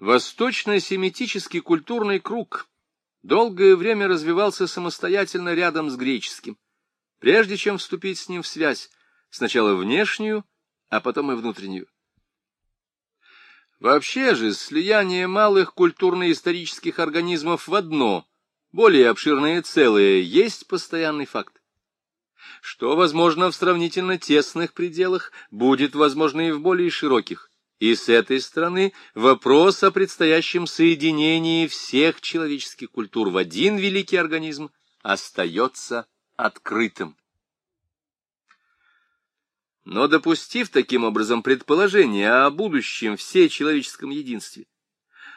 Восточно-семитический культурный круг долгое время развивался самостоятельно рядом с греческим, прежде чем вступить с ним в связь, сначала внешнюю, а потом и внутреннюю. Вообще же слияние малых культурно-исторических организмов в одно, более обширное целое, есть постоянный факт. Что возможно в сравнительно тесных пределах, будет возможно и в более широких. И с этой стороны вопрос о предстоящем соединении всех человеческих культур в один великий организм остается открытым. Но допустив таким образом предположение о будущем всей человеческом единстве,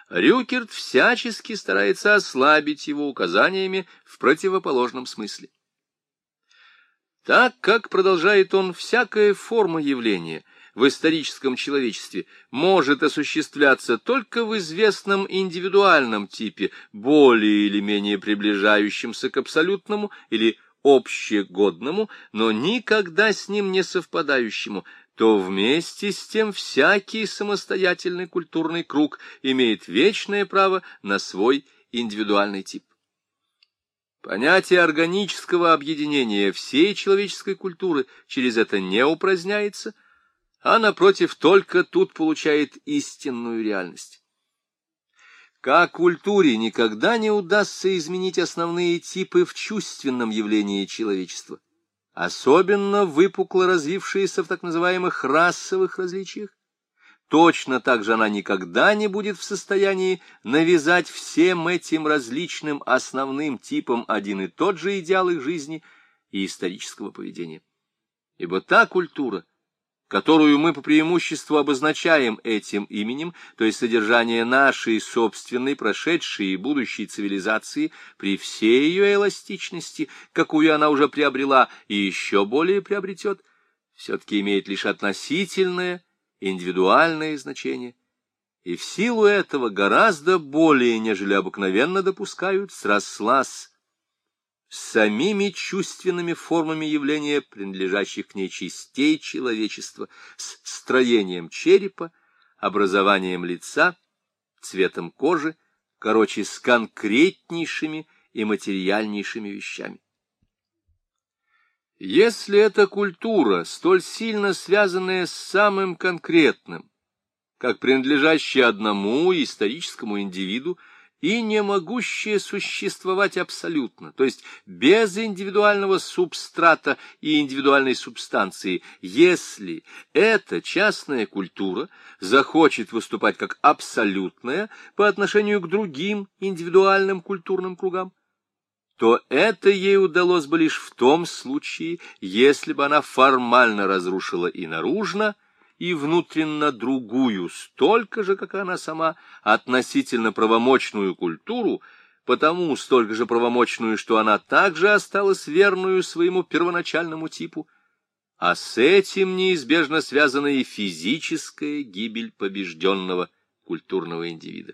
Рюкерт всячески старается ослабить его указаниями в противоположном смысле. Так как, продолжает он, всякая форма явления в историческом человечестве может осуществляться только в известном индивидуальном типе, более или менее приближающемся к абсолютному или общегодному, но никогда с ним не совпадающему, то вместе с тем всякий самостоятельный культурный круг имеет вечное право на свой индивидуальный тип. Понятие органического объединения всей человеческой культуры через это не упраздняется, а, напротив, только тут получает истинную реальность. Как культуре никогда не удастся изменить основные типы в чувственном явлении человечества, особенно выпукло развившиеся в так называемых расовых различиях, точно так же она никогда не будет в состоянии навязать всем этим различным основным типам один и тот же идеал их жизни и исторического поведения. Ибо та культура — которую мы по преимуществу обозначаем этим именем, то есть содержание нашей собственной прошедшей и будущей цивилизации при всей ее эластичности, какую она уже приобрела и еще более приобретет, все-таки имеет лишь относительное, индивидуальное значение, и в силу этого гораздо более, нежели обыкновенно допускают, срослась самими чувственными формами явления, принадлежащих к ней частей человечества, с строением черепа, образованием лица, цветом кожи, короче, с конкретнейшими и материальнейшими вещами. Если эта культура, столь сильно связанная с самым конкретным, как принадлежащая одному историческому индивиду, и не могущее существовать абсолютно, то есть без индивидуального субстрата и индивидуальной субстанции, если эта частная культура захочет выступать как абсолютная по отношению к другим индивидуальным культурным кругам, то это ей удалось бы лишь в том случае, если бы она формально разрушила и наружно, и внутренно другую, столько же, как она сама, относительно правомочную культуру, потому столько же правомочную, что она также осталась верную своему первоначальному типу, а с этим неизбежно связана и физическая гибель побежденного культурного индивида.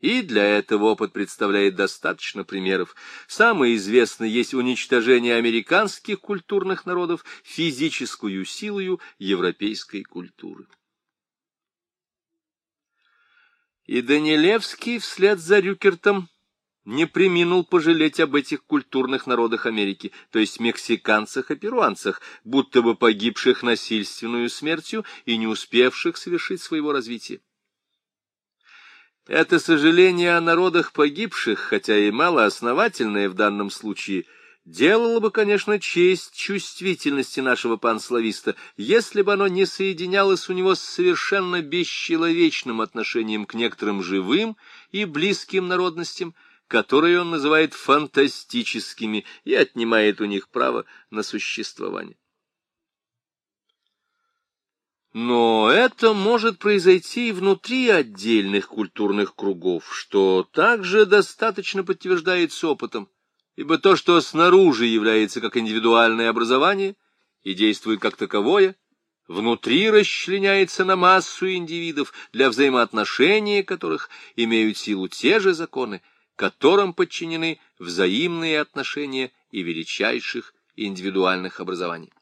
И для этого опыт представляет достаточно примеров. Самый известный есть уничтожение американских культурных народов физическую силою европейской культуры. И Данилевский вслед за Рюкертом не приминул пожалеть об этих культурных народах Америки, то есть мексиканцах и перуанцах, будто бы погибших насильственную смертью и не успевших совершить своего развития. Это сожаление о народах погибших, хотя и малоосновательное в данном случае, делало бы, конечно, честь чувствительности нашего панслависта, если бы оно не соединялось у него с совершенно бесчеловечным отношением к некоторым живым и близким народностям, которые он называет фантастическими и отнимает у них право на существование. Но это может произойти и внутри отдельных культурных кругов, что также достаточно подтверждается опытом, ибо то, что снаружи является как индивидуальное образование и действует как таковое, внутри расчленяется на массу индивидов, для взаимоотношения которых имеют силу те же законы, которым подчинены взаимные отношения и величайших индивидуальных образований.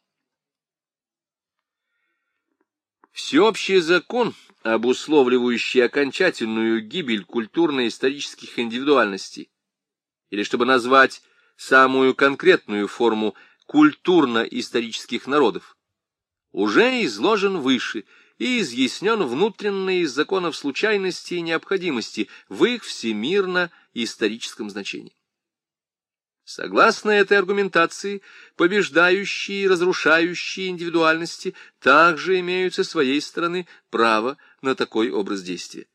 Всеобщий закон, обусловливающий окончательную гибель культурно-исторических индивидуальностей, или, чтобы назвать самую конкретную форму культурно-исторических народов, уже изложен выше и изъяснен внутренно из законов случайности и необходимости в их всемирно-историческом значении. Согласно этой аргументации, побеждающие и разрушающие индивидуальности также имеют со своей стороны право на такой образ действия.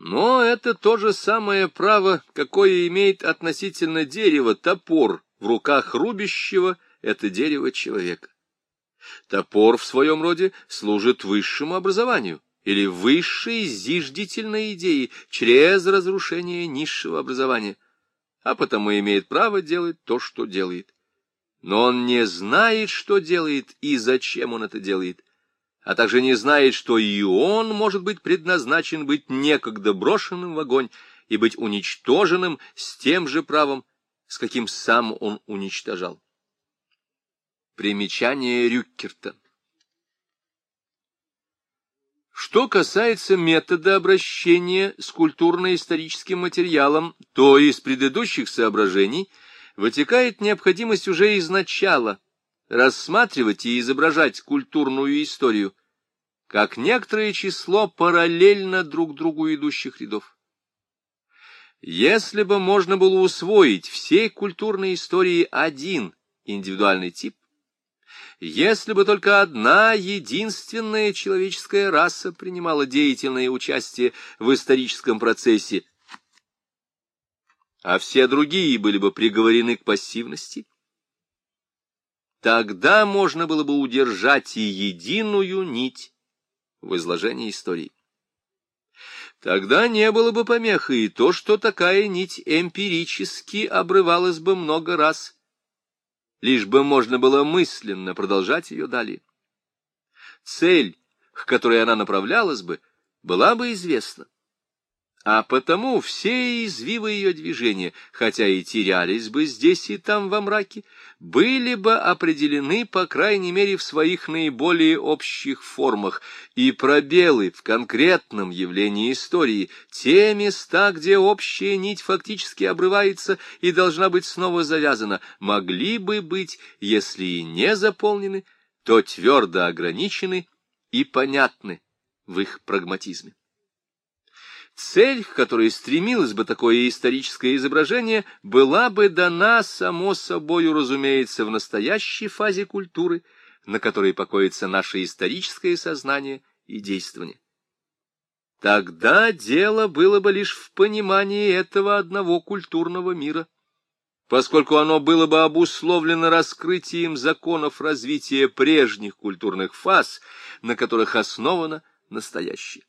Но это то же самое право, какое имеет относительно дерева топор в руках рубящего это дерево человека. Топор в своем роде служит высшему образованию или высшей зиждительной идее через разрушение низшего образования – а потому имеет право делать то, что делает. Но он не знает, что делает и зачем он это делает, а также не знает, что и он может быть предназначен быть некогда брошенным в огонь и быть уничтоженным с тем же правом, с каким сам он уничтожал. Примечание Рюккерта что касается метода обращения с культурно-историческим материалом, то из предыдущих соображений вытекает необходимость уже изначала рассматривать и изображать культурную историю как некоторое число параллельно друг другу идущих рядов. Если бы можно было усвоить всей культурной истории один индивидуальный тип, если бы только одна единственная человеческая раса принимала деятельное участие в историческом процессе, а все другие были бы приговорены к пассивности, тогда можно было бы удержать и единую нить в изложении истории. Тогда не было бы помехи и то, что такая нить эмпирически обрывалась бы много раз – лишь бы можно было мысленно продолжать ее далее. Цель, к которой она направлялась бы, была бы известна. А потому все извивы ее движения, хотя и терялись бы здесь и там во мраке, были бы определены, по крайней мере, в своих наиболее общих формах, и пробелы в конкретном явлении истории, те места, где общая нить фактически обрывается и должна быть снова завязана, могли бы быть, если и не заполнены, то твердо ограничены и понятны в их прагматизме. Цель, к которой стремилось бы такое историческое изображение, была бы дана, само собою разумеется, в настоящей фазе культуры, на которой покоится наше историческое сознание и действование. Тогда дело было бы лишь в понимании этого одного культурного мира, поскольку оно было бы обусловлено раскрытием законов развития прежних культурных фаз, на которых основано настоящее.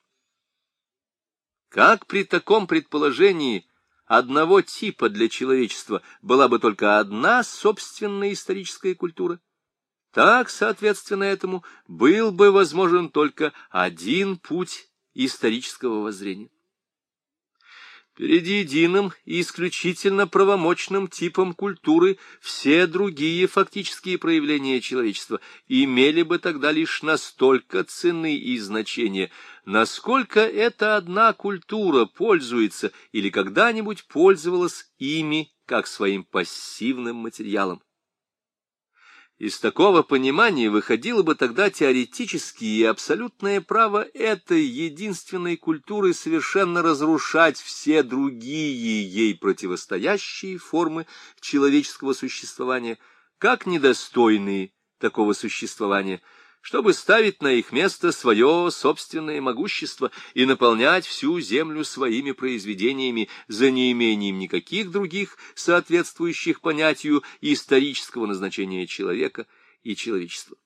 Как при таком предположении одного типа для человечества была бы только одна собственная историческая культура, так, соответственно этому, был бы возможен только один путь исторического воззрения. Перед единым и исключительно правомочным типом культуры все другие фактические проявления человечества имели бы тогда лишь настолько цены и значения, насколько эта одна культура пользуется или когда-нибудь пользовалась ими как своим пассивным материалом. Из такого понимания выходило бы тогда теоретически и абсолютное право этой единственной культуры совершенно разрушать все другие ей противостоящие формы человеческого существования, как недостойные такого существования – чтобы ставить на их место свое собственное могущество и наполнять всю землю своими произведениями за неимением никаких других соответствующих понятию исторического назначения человека и человечества.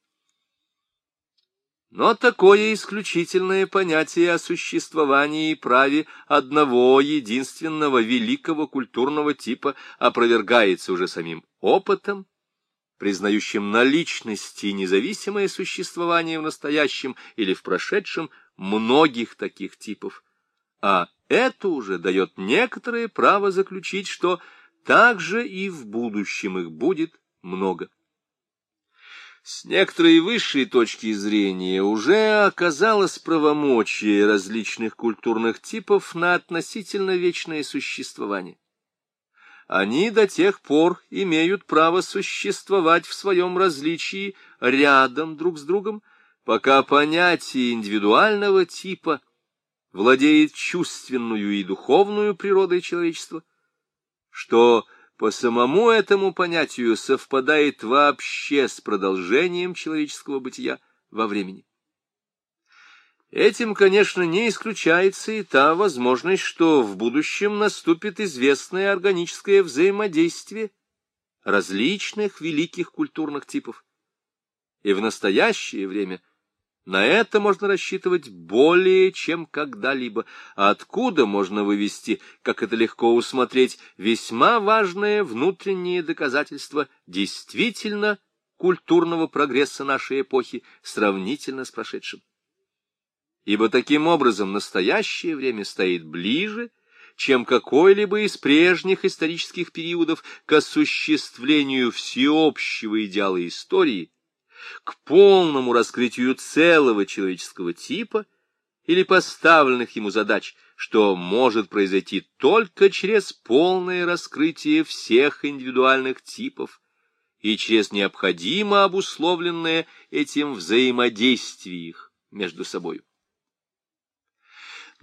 Но такое исключительное понятие о существовании и праве одного единственного великого культурного типа опровергается уже самим опытом признающим наличности независимое существование в настоящем или в прошедшем многих таких типов. А это уже дает некоторое право заключить, что также и в будущем их будет много. С некоторой высшей точки зрения уже оказалось правомочие различных культурных типов на относительно вечное существование. Они до тех пор имеют право существовать в своем различии рядом друг с другом, пока понятие индивидуального типа владеет чувственную и духовную природой человечества, что по самому этому понятию совпадает вообще с продолжением человеческого бытия во времени. Этим, конечно, не исключается и та возможность, что в будущем наступит известное органическое взаимодействие различных великих культурных типов. И в настоящее время – на это можно рассчитывать более, чем когда-либо, откуда можно вывести, как это легко усмотреть, весьма важное внутреннее доказательство действительно культурного прогресса нашей эпохи сравнительно с прошедшим. Ибо таким образом настоящее время стоит ближе, чем какой-либо из прежних исторических периодов к осуществлению всеобщего идеала истории, к полному раскрытию целого человеческого типа или поставленных ему задач, что может произойти только через полное раскрытие всех индивидуальных типов и через необходимо обусловленное этим взаимодействие их между собой.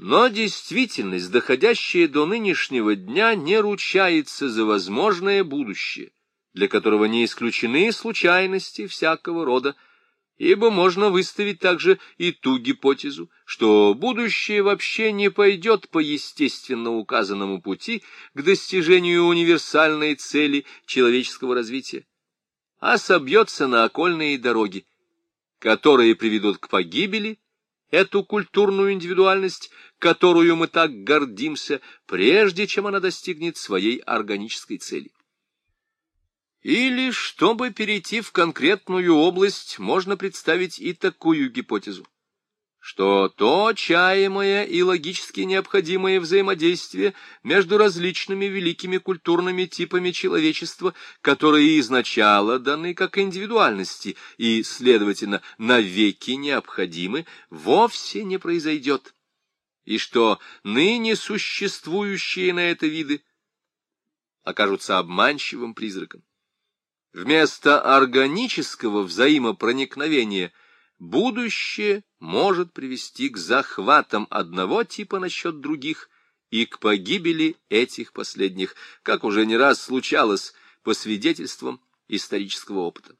Но действительность, доходящая до нынешнего дня, не ручается за возможное будущее, для которого не исключены случайности всякого рода, ибо можно выставить также и ту гипотезу, что будущее вообще не пойдет по естественно указанному пути к достижению универсальной цели человеческого развития, а собьется на окольные дороги, которые приведут к погибели эту культурную индивидуальность, которую мы так гордимся, прежде чем она достигнет своей органической цели. Или, чтобы перейти в конкретную область, можно представить и такую гипотезу, что то чаемое и логически необходимое взаимодействие между различными великими культурными типами человечества, которые изначально даны как индивидуальности и, следовательно, навеки необходимы, вовсе не произойдет, и что ныне существующие на это виды окажутся обманчивым призраком. Вместо органического взаимопроникновения будущее может привести к захватам одного типа насчет других и к погибели этих последних, как уже не раз случалось по свидетельствам исторического опыта.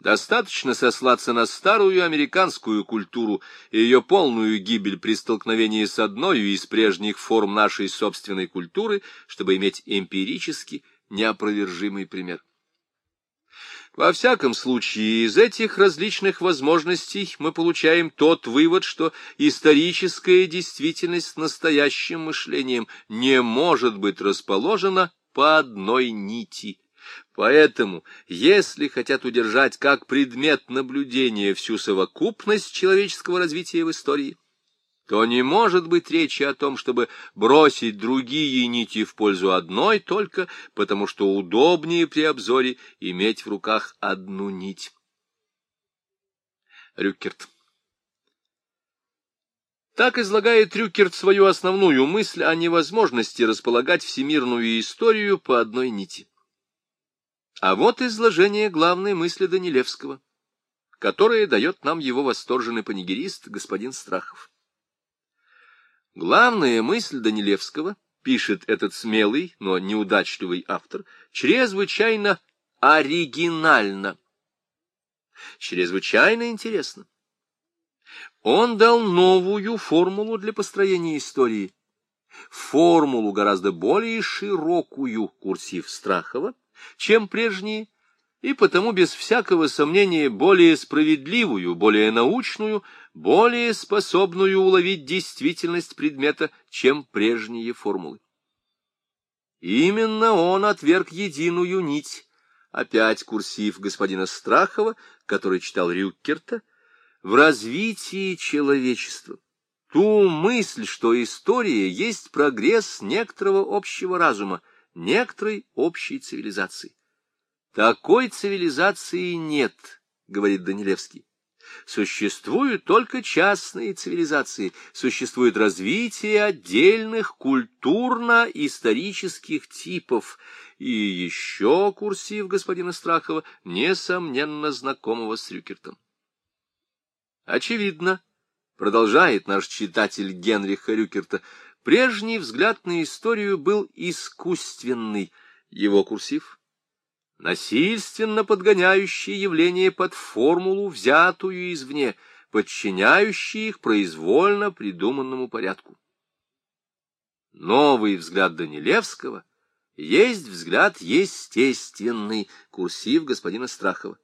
Достаточно сослаться на старую американскую культуру и ее полную гибель при столкновении с одной из прежних форм нашей собственной культуры, чтобы иметь эмпирически неопровержимый пример. Во всяком случае, из этих различных возможностей мы получаем тот вывод, что историческая действительность с настоящим мышлением не может быть расположена по одной нити. Поэтому, если хотят удержать как предмет наблюдения всю совокупность человеческого развития в истории, то не может быть речи о том, чтобы бросить другие нити в пользу одной только, потому что удобнее при обзоре иметь в руках одну нить. Рюкерт Так излагает Рюкерт свою основную мысль о невозможности располагать всемирную историю по одной нити. А вот изложение главной мысли Данилевского, которое дает нам его восторженный панигерист господин Страхов. Главная мысль Данилевского, пишет этот смелый, но неудачливый автор, чрезвычайно оригинально, чрезвычайно интересно. Он дал новую формулу для построения истории, формулу гораздо более широкую, курсив Страхова, чем прежние, и потому без всякого сомнения более справедливую, более научную, более способную уловить действительность предмета, чем прежние формулы. Именно он отверг единую нить, опять курсив господина Страхова, который читал Рюккерта, в развитии человечества. Ту мысль, что история есть прогресс некоторого общего разума, некоторой общей цивилизации. Такой цивилизации нет, говорит Данилевский. Существуют только частные цивилизации, существует развитие отдельных культурно-исторических типов, и еще курсив господина Страхова, несомненно знакомого с Рюкертом. Очевидно, продолжает наш читатель Генриха Рюкерта, прежний взгляд на историю был искусственный, его курсив насильственно подгоняющие явления под формулу, взятую извне, подчиняющие их произвольно придуманному порядку. Новый взгляд Данилевского есть взгляд естественный, курсив господина Страхова,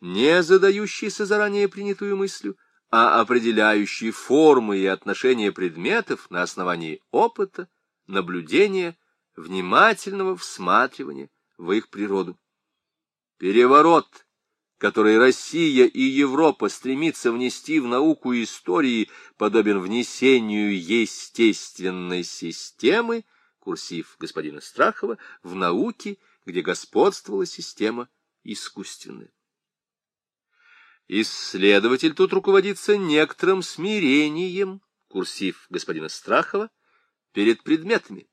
не задающийся заранее принятую мыслью, а определяющий формы и отношения предметов на основании опыта, наблюдения, внимательного всматривания в их природу. Переворот, который Россия и Европа стремится внести в науку истории, подобен внесению естественной системы, курсив господина Страхова, в науке, где господствовала система искусственная. Исследователь тут руководится некоторым смирением, курсив господина Страхова, перед предметами.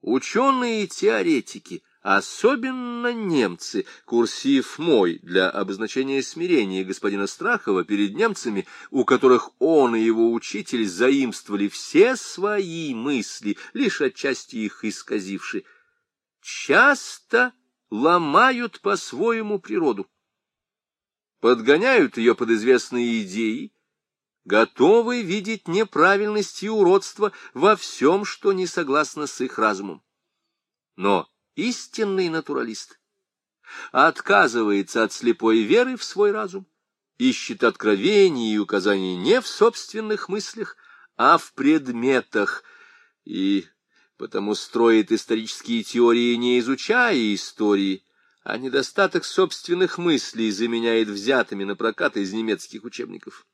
Ученые-теоретики – Особенно немцы, курсив мой для обозначения смирения господина Страхова перед немцами, у которых он и его учитель заимствовали все свои мысли, лишь отчасти их исказивши, часто ломают по-своему природу, подгоняют ее под известные идеи, готовы видеть неправильность и уродство во всем, что не согласно с их разумом. Но истинный натуралист, отказывается от слепой веры в свой разум, ищет откровений и указаний не в собственных мыслях, а в предметах, и потому строит исторические теории, не изучая истории, а недостаток собственных мыслей заменяет взятыми на прокат из немецких учебников.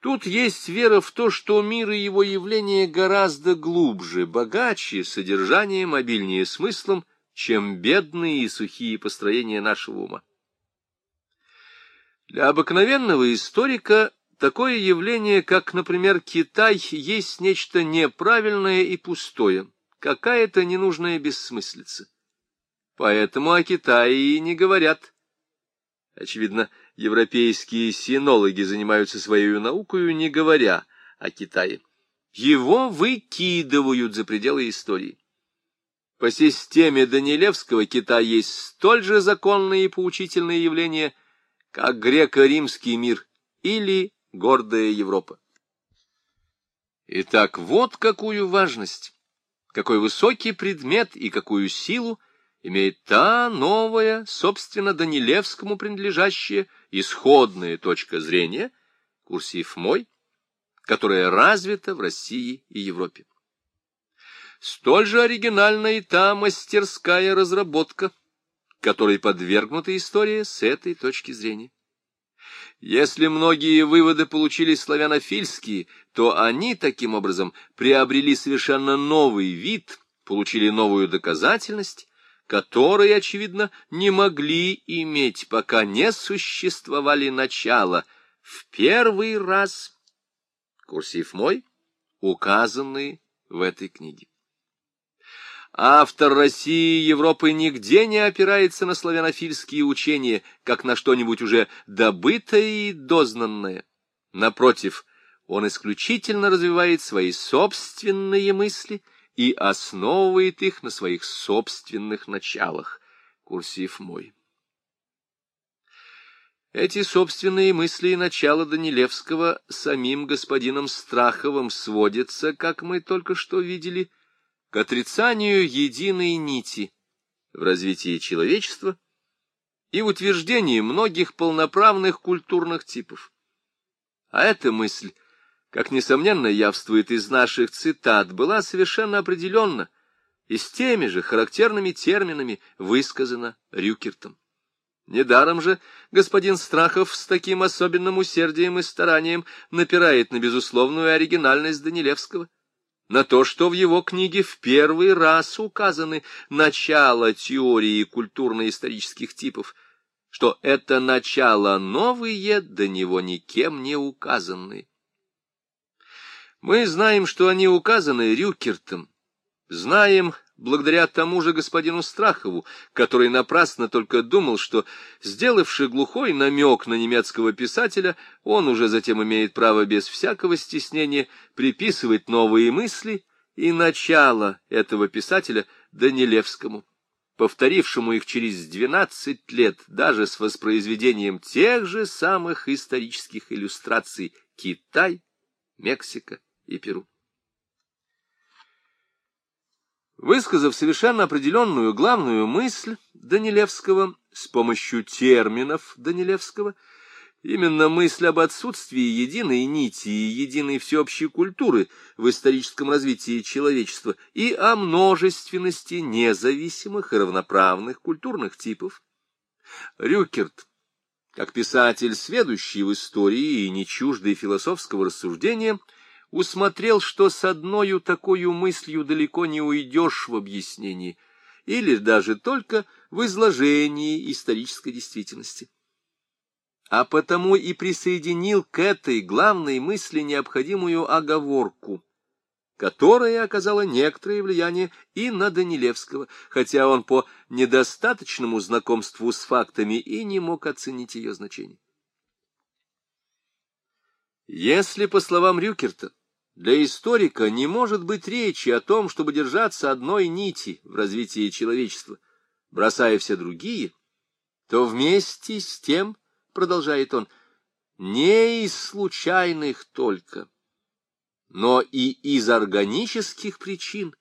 Тут есть вера в то, что мир и его явления гораздо глубже, богаче, содержанием, обильнее смыслом, чем бедные и сухие построения нашего ума. Для обыкновенного историка такое явление, как, например, Китай, есть нечто неправильное и пустое, какая-то ненужная бессмыслица. Поэтому о Китае и не говорят. Очевидно, европейские синологи занимаются своей наукой, не говоря о Китае. Его выкидывают за пределы истории. По системе Данилевского Китай есть столь же законное и поучительное явление, как греко-римский мир или гордая Европа. Итак, вот какую важность, какой высокий предмет и какую силу имеет та новая, собственно, Данилевскому принадлежащая исходная точка зрения, курсив мой, которая развита в России и Европе. Столь же оригинальна и та мастерская разработка, которой подвергнута история с этой точки зрения. Если многие выводы получились славянофильские, то они, таким образом, приобрели совершенно новый вид, получили новую доказательность, которые, очевидно, не могли иметь, пока не существовали начала. В первый раз, курсив мой, указанные в этой книге. Автор России и Европы нигде не опирается на славянофильские учения, как на что-нибудь уже добытое и дознанное. Напротив, он исключительно развивает свои собственные мысли — и основывает их на своих собственных началах. Курсив мой. Эти собственные мысли и начала Данилевского самим господином Страховым сводятся, как мы только что видели, к отрицанию единой нити в развитии человечества и утверждении многих полноправных культурных типов. А эта мысль как, несомненно, явствует из наших цитат, была совершенно определенно и с теми же характерными терминами высказана Рюкертом. Недаром же господин Страхов с таким особенным усердием и старанием напирает на безусловную оригинальность Данилевского, на то, что в его книге в первый раз указаны начало теории культурно-исторических типов — что это начало новые, до него никем не указанные. Мы знаем, что они указаны Рюкертом, знаем, благодаря тому же господину Страхову, который напрасно только думал, что, сделавший глухой намек на немецкого писателя, он уже затем имеет право без всякого стеснения приписывать новые мысли и начало этого писателя Данилевскому, повторившему их через двенадцать лет даже с воспроизведением тех же самых исторических иллюстраций Китай, Мексика и Перу. Высказав совершенно определенную главную мысль Данилевского с помощью терминов Данилевского, именно мысль об отсутствии единой нити и единой всеобщей культуры в историческом развитии человечества и о множественности независимых и равноправных культурных типов, Рюкерт, как писатель, сведущий в истории и не чуждый философского рассуждения, — усмотрел, что с одною такой мыслью далеко не уйдешь в объяснении, или даже только в изложении исторической действительности. А потому и присоединил к этой главной мысли необходимую оговорку, которая оказала некоторое влияние и на Данилевского, хотя он по недостаточному знакомству с фактами и не мог оценить ее значение. Если, по словам Рюкерта, для историка не может быть речи о том, чтобы держаться одной нити в развитии человечества, бросая все другие, то вместе с тем, продолжает он, не из случайных только, но и из органических причин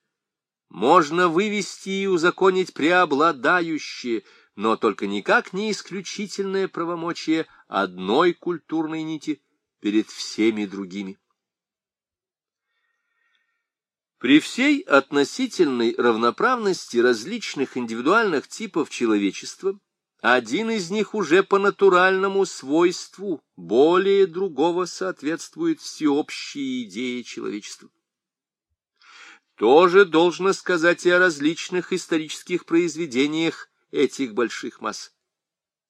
можно вывести и узаконить преобладающее, но только никак не исключительное правомочие одной культурной нити перед всеми другими. При всей относительной равноправности различных индивидуальных типов человечества, один из них уже по натуральному свойству более другого соответствует всеобщей идее человечества. Тоже должно сказать и о различных исторических произведениях этих больших масс.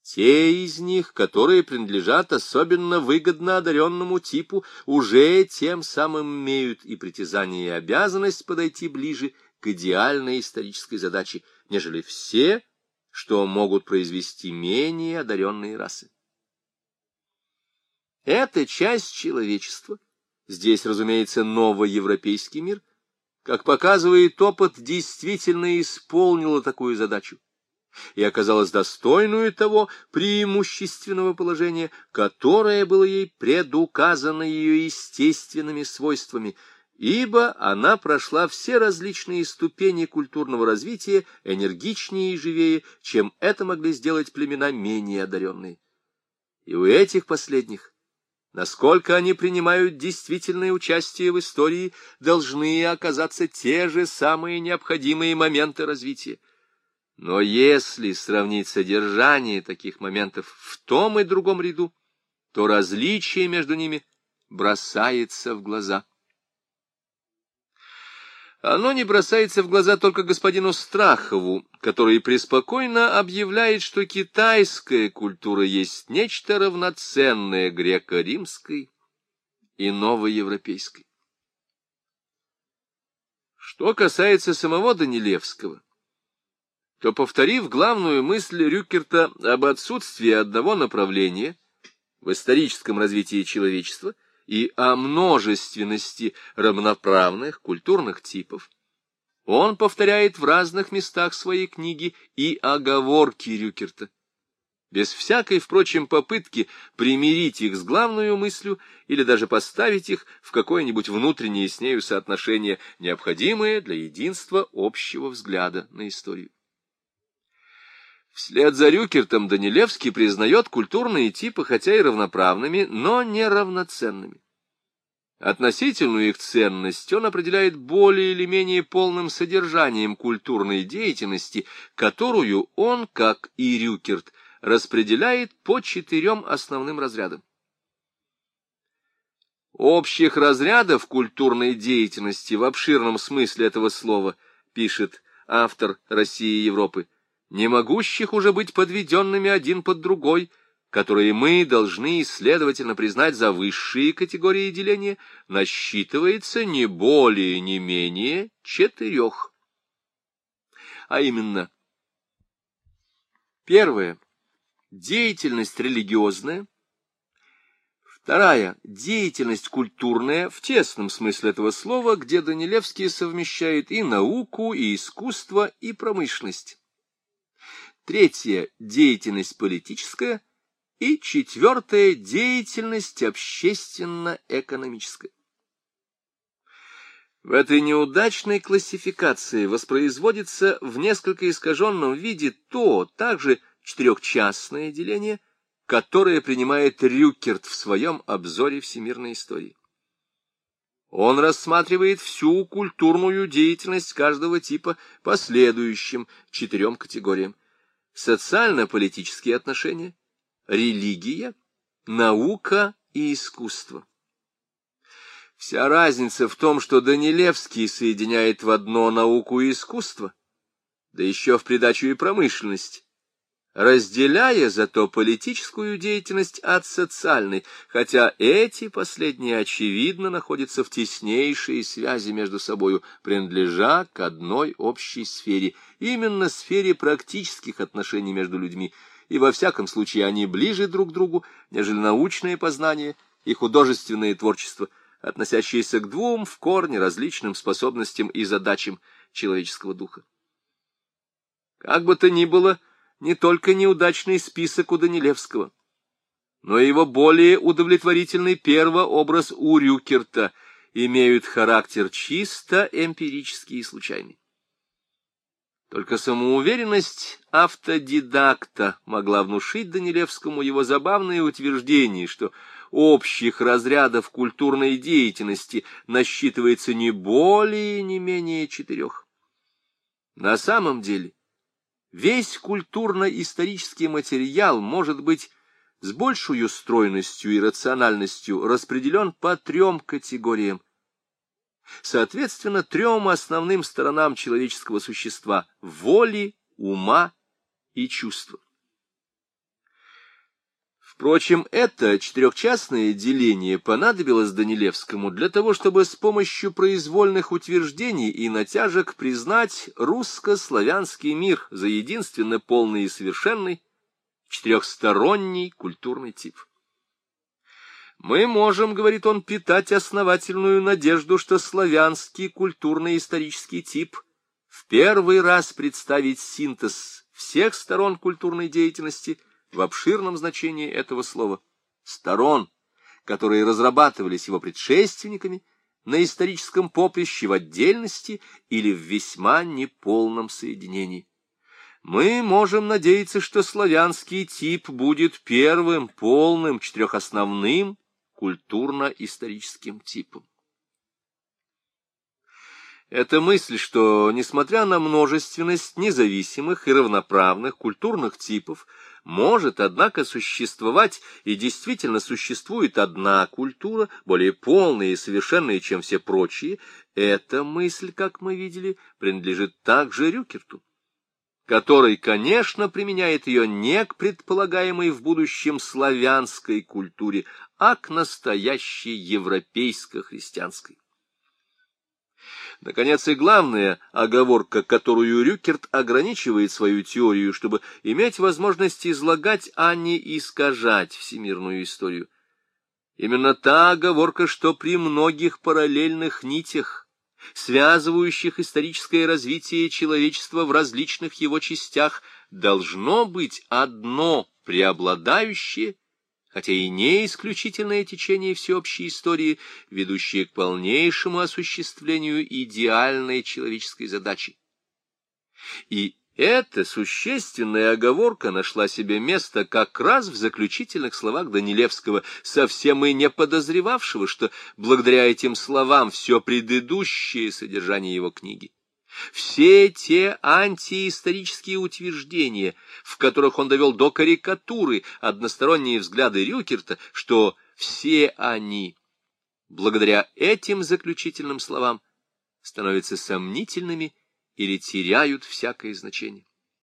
Те из них, которые принадлежат особенно выгодно одаренному типу, уже тем самым имеют и притязание, и обязанность подойти ближе к идеальной исторической задаче, нежели все, что могут произвести менее одаренные расы. Эта часть человечества, здесь, разумеется, новый европейский мир, как показывает опыт, действительно исполнила такую задачу и оказалась достойную того преимущественного положения, которое было ей предуказано ее естественными свойствами, ибо она прошла все различные ступени культурного развития энергичнее и живее, чем это могли сделать племена менее одаренные. И у этих последних, насколько они принимают действительное участие в истории, должны оказаться те же самые необходимые моменты развития. Но если сравнить содержание таких моментов в том и другом ряду, то различие между ними бросается в глаза. Оно не бросается в глаза только господину Страхову, который преспокойно объявляет, что китайская культура есть нечто равноценное греко-римской и новоевропейской. Что касается самого Данилевского, то, повторив главную мысль Рюкерта об отсутствии одного направления в историческом развитии человечества и о множественности равноправных культурных типов, он повторяет в разных местах своей книги и оговорки Рюкерта, без всякой, впрочем, попытки примирить их с главной мыслью или даже поставить их в какое-нибудь внутреннее с нею соотношение, необходимое для единства общего взгляда на историю. Вслед за Рюкертом Данилевский признает культурные типы хотя и равноправными, но неравноценными. Относительную их ценность он определяет более или менее полным содержанием культурной деятельности, которую он, как и Рюкерт, распределяет по четырем основным разрядам. Общих разрядов культурной деятельности в обширном смысле этого слова, пишет автор России и Европы, не могущих уже быть подведенными один под другой, которые мы должны, следовательно, признать за высшие категории деления, насчитывается не более, не менее четырех. А именно, первое – деятельность религиозная, Вторая — деятельность культурная в тесном смысле этого слова, где Данилевский совмещает и науку, и искусство, и промышленность. Третья — деятельность политическая. И четвертая — деятельность общественно-экономическая. В этой неудачной классификации воспроизводится в несколько искаженном виде то, также четырехчастное деление — которое принимает Рюкерт в своем обзоре всемирной истории. Он рассматривает всю культурную деятельность каждого типа по следующим четырем категориям. Социально-политические отношения, религия, наука и искусство. Вся разница в том, что Данилевский соединяет в одно науку и искусство, да еще в придачу и промышленность, разделяя зато политическую деятельность от социальной, хотя эти последние, очевидно, находятся в теснейшей связи между собою, принадлежа к одной общей сфере, именно сфере практических отношений между людьми, и во всяком случае они ближе друг к другу, нежели научное познание и художественное творчество, относящиеся к двум в корне различным способностям и задачам человеческого духа. Как бы то ни было, не только неудачный список у Данилевского, но и его более удовлетворительный первообраз у Рюкерта имеют характер чисто эмпирический и случайный. Только самоуверенность автодидакта могла внушить Данилевскому его забавное утверждение, что общих разрядов культурной деятельности насчитывается не более не менее четырех. На самом деле Весь культурно-исторический материал может быть с большей стройностью и рациональностью распределен по трем категориям, соответственно, трем основным сторонам человеческого существа – воли, ума и чувства. Впрочем, это четырехчастное деление понадобилось Данилевскому для того, чтобы с помощью произвольных утверждений и натяжек признать русско-славянский мир за единственно полный и совершенный четырехсторонний культурный тип. Мы можем, говорит он, питать основательную надежду, что славянский культурно-исторический тип в первый раз представить синтез всех сторон культурной деятельности – в обширном значении этого слова, сторон, которые разрабатывались его предшественниками на историческом поприще в отдельности или в весьма неполном соединении. Мы можем надеяться, что славянский тип будет первым полным четырехосновным культурно-историческим типом. Эта мысль, что, несмотря на множественность независимых и равноправных культурных типов, может, однако, существовать, и действительно существует одна культура, более полная и совершенная, чем все прочие, эта мысль, как мы видели, принадлежит также Рюкерту, который, конечно, применяет ее не к предполагаемой в будущем славянской культуре, а к настоящей европейско-христианской. Наконец, и главная оговорка, которую Рюкерт ограничивает свою теорию, чтобы иметь возможность излагать, а не искажать всемирную историю. Именно та оговорка, что при многих параллельных нитях, связывающих историческое развитие человечества в различных его частях, должно быть одно преобладающее хотя и не исключительное течение всеобщей истории, ведущее к полнейшему осуществлению идеальной человеческой задачи. И эта существенная оговорка нашла себе место как раз в заключительных словах Данилевского, совсем и не подозревавшего, что благодаря этим словам все предыдущее содержание его книги все те антиисторические утверждения, в которых он довел до карикатуры односторонние взгляды Рюкерта, что все они, благодаря этим заключительным словам, становятся сомнительными или теряют всякое значение.